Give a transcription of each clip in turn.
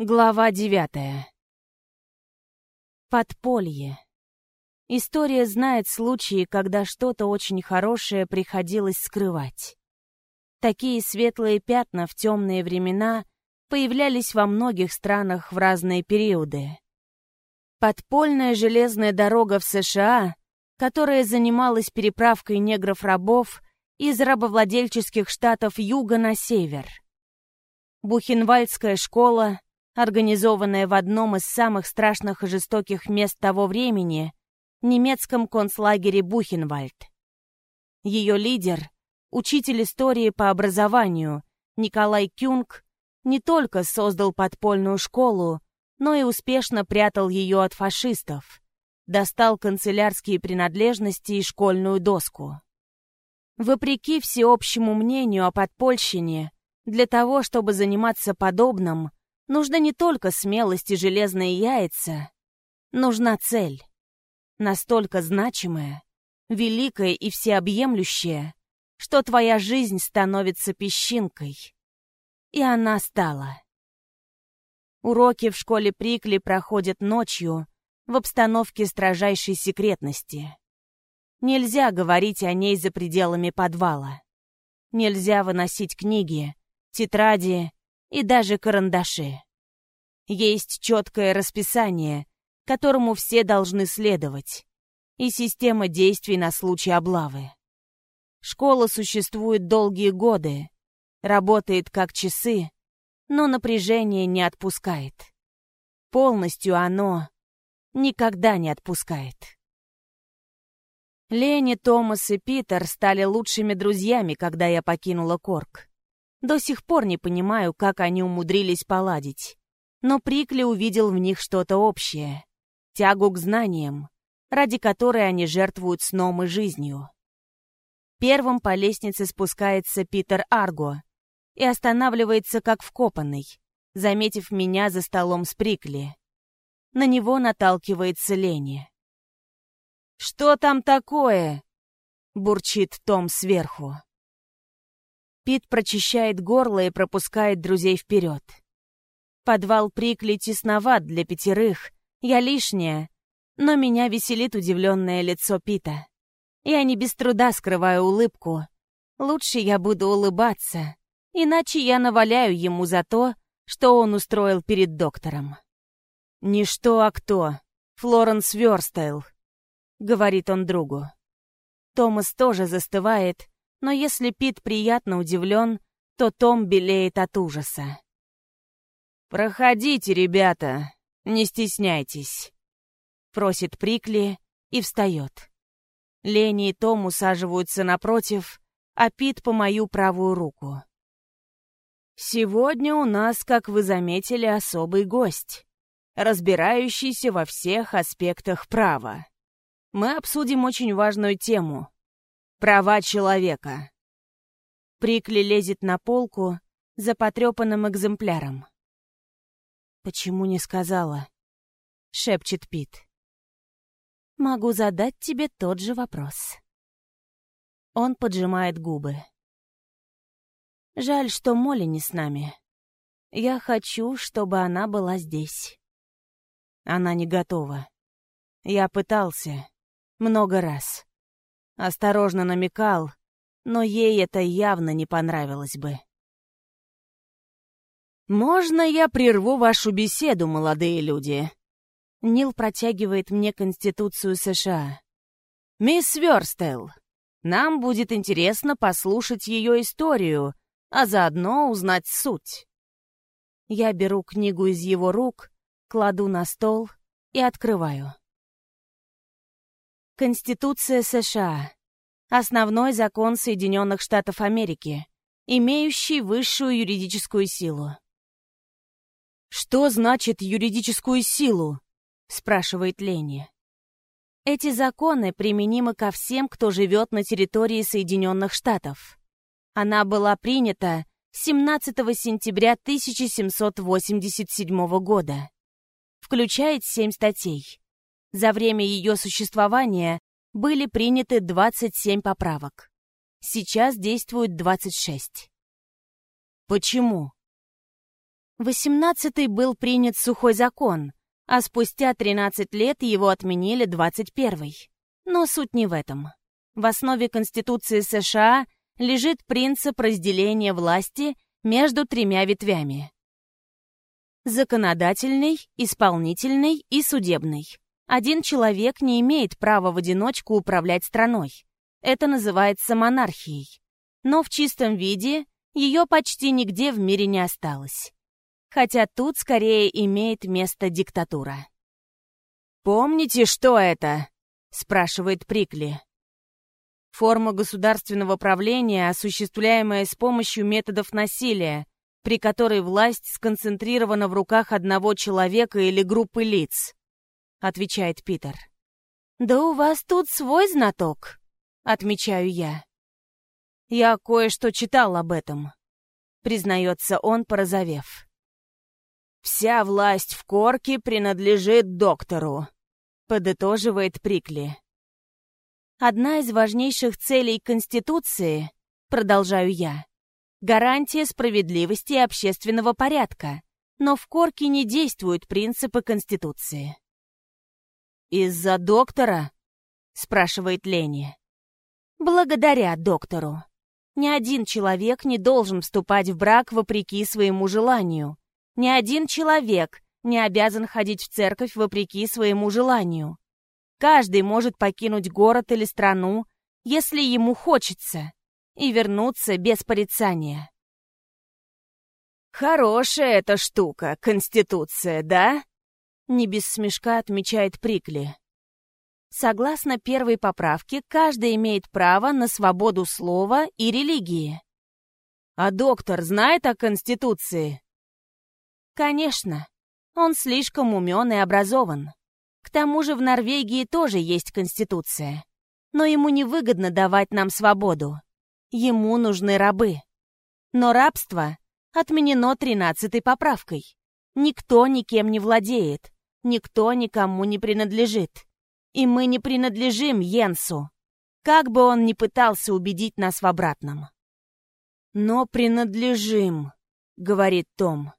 Глава девятая. Подполье. История знает случаи, когда что-то очень хорошее приходилось скрывать. Такие светлые пятна в темные времена появлялись во многих странах в разные периоды. Подпольная железная дорога в США, которая занималась переправкой негров-рабов из рабовладельческих штатов юга на север. Бухенвальдская школа, организованная в одном из самых страшных и жестоких мест того времени, немецком концлагере Бухенвальд. Ее лидер, учитель истории по образованию Николай Кюнг, не только создал подпольную школу, но и успешно прятал ее от фашистов, достал канцелярские принадлежности и школьную доску. Вопреки всеобщему мнению о подпольщине, для того, чтобы заниматься подобным, Нужно не только смелость и железные яйца. Нужна цель. Настолько значимая, великая и всеобъемлющая, что твоя жизнь становится песчинкой. И она стала. Уроки в школе Прикли проходят ночью в обстановке строжайшей секретности. Нельзя говорить о ней за пределами подвала. Нельзя выносить книги, тетради и даже карандаши. Есть четкое расписание, которому все должны следовать, и система действий на случай облавы. Школа существует долгие годы, работает как часы, но напряжение не отпускает. Полностью оно никогда не отпускает. Лени, Томас и Питер стали лучшими друзьями, когда я покинула Корк. До сих пор не понимаю, как они умудрились поладить. Но Прикли увидел в них что-то общее. Тягу к знаниям, ради которой они жертвуют сном и жизнью. Первым по лестнице спускается Питер Арго и останавливается как вкопанный, заметив меня за столом с Прикли. На него наталкивается Лени. «Что там такое?» — бурчит Том сверху. Пит прочищает горло и пропускает друзей вперед. Подвал Прикли тесноват для пятерых, я лишняя, но меня веселит удивленное лицо Пита. Я не без труда скрываю улыбку. Лучше я буду улыбаться, иначе я наваляю ему за то, что он устроил перед доктором. «Не что, а кто. Флоренс Вёрстейл», — говорит он другу. Томас тоже застывает, но если Пит приятно удивлен, то Том белеет от ужаса. «Проходите, ребята, не стесняйтесь», — просит Прикли и встает. Лени и Том усаживаются напротив, а Пит по мою правую руку. «Сегодня у нас, как вы заметили, особый гость, разбирающийся во всех аспектах права. Мы обсудим очень важную тему — Права человека. Прикли лезет на полку за потрепанным экземпляром. «Почему не сказала?» — шепчет Пит. «Могу задать тебе тот же вопрос». Он поджимает губы. «Жаль, что Молли не с нами. Я хочу, чтобы она была здесь». Она не готова. Я пытался. Много раз. Осторожно намекал, но ей это явно не понравилось бы. «Можно я прерву вашу беседу, молодые люди?» Нил протягивает мне Конституцию США. «Мисс Верстел, нам будет интересно послушать ее историю, а заодно узнать суть». Я беру книгу из его рук, кладу на стол и открываю. Конституция США. Основной закон Соединенных Штатов Америки, имеющий высшую юридическую силу. «Что значит юридическую силу?» — спрашивает Лени. Эти законы применимы ко всем, кто живет на территории Соединенных Штатов. Она была принята 17 сентября 1787 года. Включает семь статей. За время ее существования были приняты 27 поправок. Сейчас действует 26. Почему? В 18 был принят сухой закон, а спустя 13 лет его отменили 21-й. Но суть не в этом. В основе Конституции США лежит принцип разделения власти между тремя ветвями. Законодательный, исполнительный и судебный. Один человек не имеет права в одиночку управлять страной. Это называется монархией. Но в чистом виде ее почти нигде в мире не осталось. Хотя тут скорее имеет место диктатура. «Помните, что это?» — спрашивает Прикли. Форма государственного правления, осуществляемая с помощью методов насилия, при которой власть сконцентрирована в руках одного человека или группы лиц, отвечает Питер. Да у вас тут свой знаток, отмечаю я. Я кое-что читал об этом, признается он, порозовев. Вся власть в корке принадлежит доктору, подытоживает Прикли. Одна из важнейших целей Конституции, продолжаю я, гарантия справедливости и общественного порядка, но в Корке не действуют принципы Конституции. «Из-за доктора?» — спрашивает Лени. «Благодаря доктору. Ни один человек не должен вступать в брак вопреки своему желанию. Ни один человек не обязан ходить в церковь вопреки своему желанию. Каждый может покинуть город или страну, если ему хочется, и вернуться без порицания. «Хорошая эта штука, Конституция, да?» Не без смешка отмечает Прикли. Согласно первой поправке, каждый имеет право на свободу слова и религии. А доктор знает о Конституции? Конечно. Он слишком умен и образован. К тому же в Норвегии тоже есть конституция. Но ему невыгодно давать нам свободу. Ему нужны рабы. Но рабство отменено тринадцатой поправкой. Никто никем не владеет, никто никому не принадлежит. И мы не принадлежим Йенсу, как бы он ни пытался убедить нас в обратном. «Но принадлежим», — говорит Том.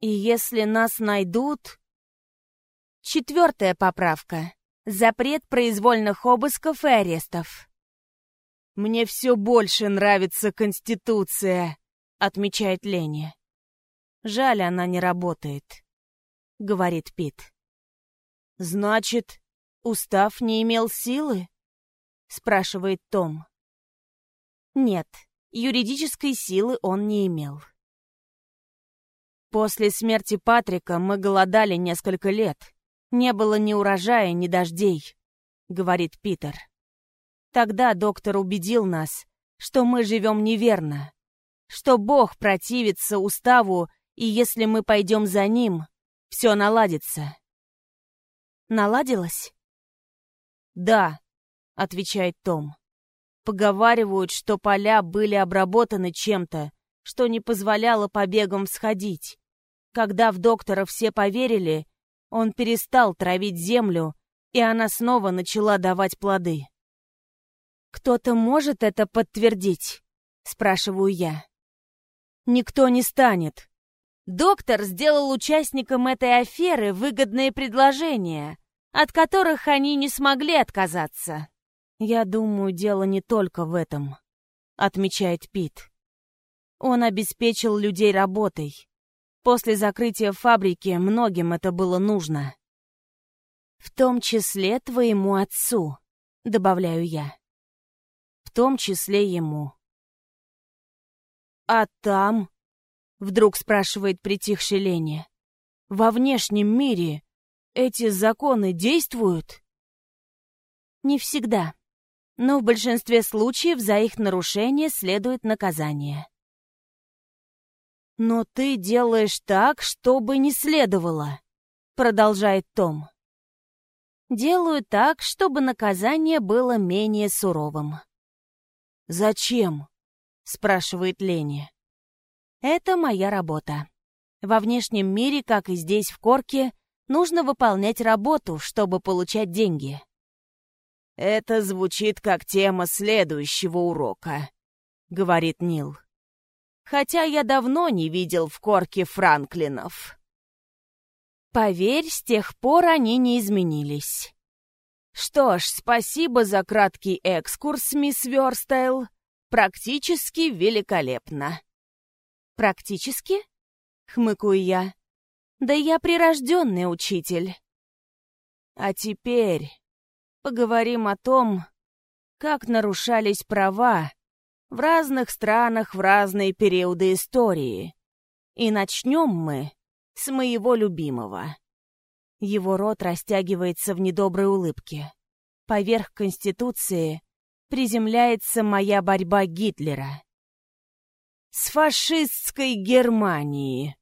«И если нас найдут...» Четвертая поправка. Запрет произвольных обысков и арестов. «Мне все больше нравится Конституция», — отмечает Леня. «Жаль, она не работает», — говорит Пит. «Значит, устав не имел силы?» — спрашивает Том. Нет, юридической силы он не имел. После смерти Патрика мы голодали несколько лет. Не было ни урожая, ни дождей, говорит Питер. Тогда доктор убедил нас, что мы живем неверно, что Бог противится уставу, и если мы пойдем за ним, все наладится. Наладилось? Да, отвечает Том. Поговаривают, что поля были обработаны чем-то, что не позволяло побегам всходить. Когда в доктора все поверили, он перестал травить землю, и она снова начала давать плоды. «Кто-то может это подтвердить?» — спрашиваю я. «Никто не станет. Доктор сделал участникам этой аферы выгодные предложения, от которых они не смогли отказаться. Я думаю, дело не только в этом», — отмечает Пит. Он обеспечил людей работой. После закрытия фабрики многим это было нужно. «В том числе твоему отцу», — добавляю я. «В том числе ему». «А там?» — вдруг спрашивает притихший Леня. «Во внешнем мире эти законы действуют?» «Не всегда», но в большинстве случаев за их нарушение следует наказание. «Но ты делаешь так, чтобы не следовало», — продолжает Том. «Делаю так, чтобы наказание было менее суровым». «Зачем?» — спрашивает Леня. «Это моя работа. Во внешнем мире, как и здесь, в Корке, нужно выполнять работу, чтобы получать деньги». «Это звучит как тема следующего урока», — говорит Нил. хотя я давно не видел в корке Франклинов. Поверь, с тех пор они не изменились. Что ж, спасибо за краткий экскурс, мисс Верстайл. Практически великолепно. Практически? Хмыкаю я. Да я прирожденный учитель. А теперь поговорим о том, как нарушались права в разных странах в разные периоды истории. И начнем мы с моего любимого. Его рот растягивается в недоброй улыбке. Поверх Конституции приземляется моя борьба Гитлера. С фашистской Германией.